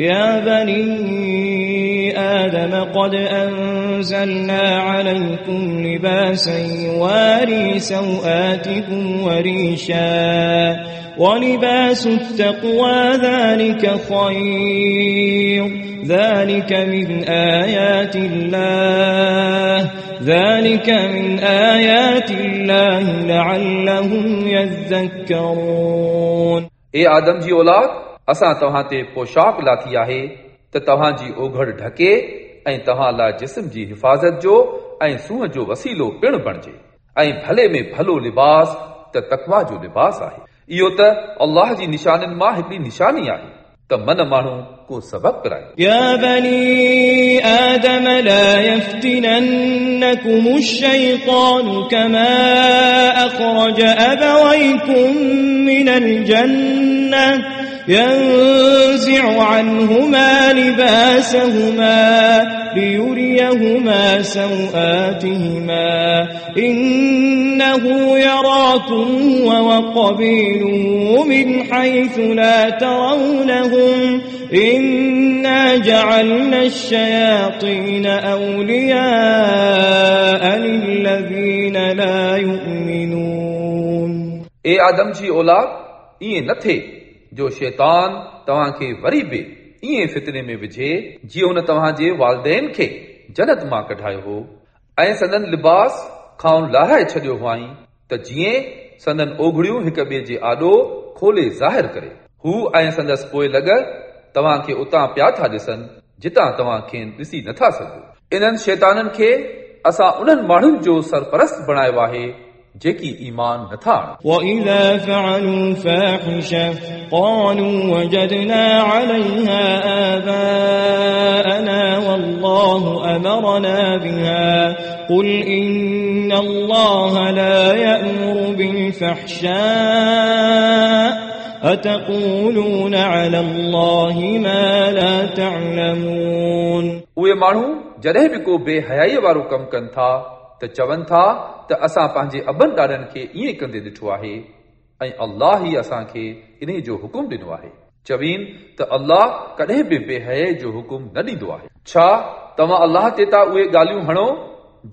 يا بني آدم قد أنزلنا عليكم لباسا يواري سوآتكم وريشا ولباس التقوى ذلك خير. ذلك من آيات الله. ذلك من آيات الله لعلهم يذكرون. اي آدم جي أولاد असां तव्हां ते पोशाक लाथी आहे त तव्हांजी ओघड़ ढके ऐं तव्हां लाइ जिस्म जी हिफ़ाज़त जो ऐं सूंहं जो वसीलो पिणु बणिजे ऐं भले में भलो लिबास त तकवा जो लिबास आहे इहो त अल्लाह जी निशानियुनि मां हिकिड़ी निशानी आहे त मन माण्हू को सबक़ पिराए يا بني آدم لا يفتننكم الشيطان كما أخرج أبويكم من الجنة ينزع عنهما لباسهما ليريهما سوآتهما. إنه يراكم وقبيله من حيث لا ترونهم. إنا جعلنا الشياطين أولياء للذين لا يؤمنون. اي آدم جي اولاد ائين نه ٿئي جو شيطان فتني ۾ وجهي جيئن هن توهان جي والدين کي جنت مان ڪڍايو هو. ۽ سندن لباس کان لهرائي ڇڏيو ته جيئن سندن اوگهڙيون هڪ ٻئي جي آڏو کولي ظاهر ڪري. هو ۽ سندس پوئلڳ توهان کي اتان پيا ٿا ڏسن جتان توهان کين ڏسي نٿا سگهو. انهن شيتانن کي اسان انهن ماڻهن جو سرپرست بڻايو آهي जेकी ईमान नथा आणनि وإذا فعلوا فاحشة قالوا وجدنا عليها آباءنا والله أمرنا بها قل إن الله لا يأمر بالفحشاء أتقولون على الله ما لا تعلمون उहे माण्हू जॾहिं बि को बेहयाईअ वारो कमु कनि था त चवनि था त असां पंहिंजे अबनि ॾाॾनि खे ईअं कंदे ॾिठो आहे ऐं अल्लाह ई असांखे इन जो हुकुम ॾिनो आहे चवीन त अल्लाह कॾहिं बि बेहयाई जो हुकुम न ॾींदो आहे छा तव्हां अल्लाह ते था उहे ॻाल्हियूं हणो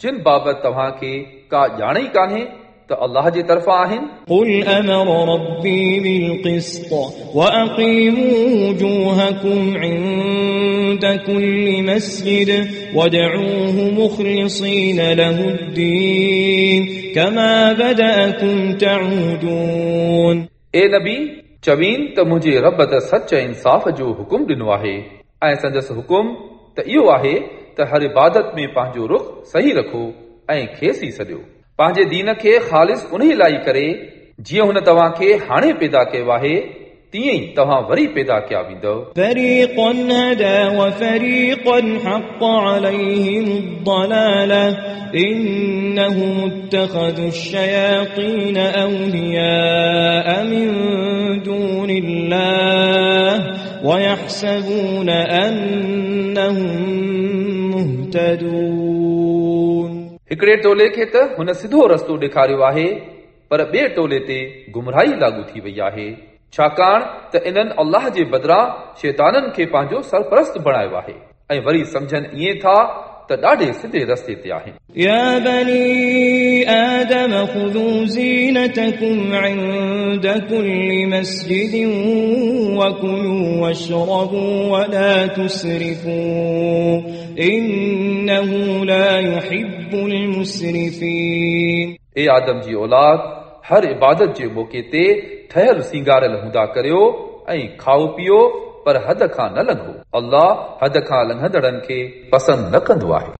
जिन बाबति तव्हांखे का ॼाण ई कान्हे त अल्लाह जे तरफ़ां आहिनि قل أمر ربي بالقسط وأقيموا وجوهكم عند كل مسجد وادعوه مخلصين له الدين كما بدأكم تعودون ए नबी चवीन त मुंहिंजे रब त सच ऐं इंसाफ़ जो हुकुम ॾिनो आहे ऐं संदसि हुकुम त इहो आहे त हर इबादत में पंहिंजो रुख सही रखो ऐं खेसि ई सॼो पंहिंजे दीन खे ख़ालिस उन लाइ करे जीअं हुन तव्हांखे हाणे पैदा कयो आहे तीअं ई तव्हां वरी पैदा कया वेंदव فريقا هدى وفريقا حق عليهم الضلالة إنهم اتخذوا الشياطين أولياء من دون الله ويحسبون أنهم مهتدون هڪڙي ٽولي کي ته هن سڌو رستو ڏيکاريو آهي پر ٻئي ٽولي تي گمراهي لاڳو ٿي وئي آهي. ڇاڪاڻ ته انهن الله جي بدران شيتانن کي پنهنجو سرپرست بڻايو آهي. ۽ وري سمجهن ائين ٿا त ॾाढे सिधे रस्ते ते आहिनि يا بني آدم خذوا زينتكم عند كل مسجد وكلوا واشربوا ولا تسرفوا إنه لا يحب المسرفين ए आदम जी औलाद हर इबादत जे मौक़े ते ठहियल सींगारियल हूंदा करियो ऐं खाओ पीओ पर हद खां न लंघो अल्लाह हद खां लंघंदड़नि खे पसंदि न कंदो आहे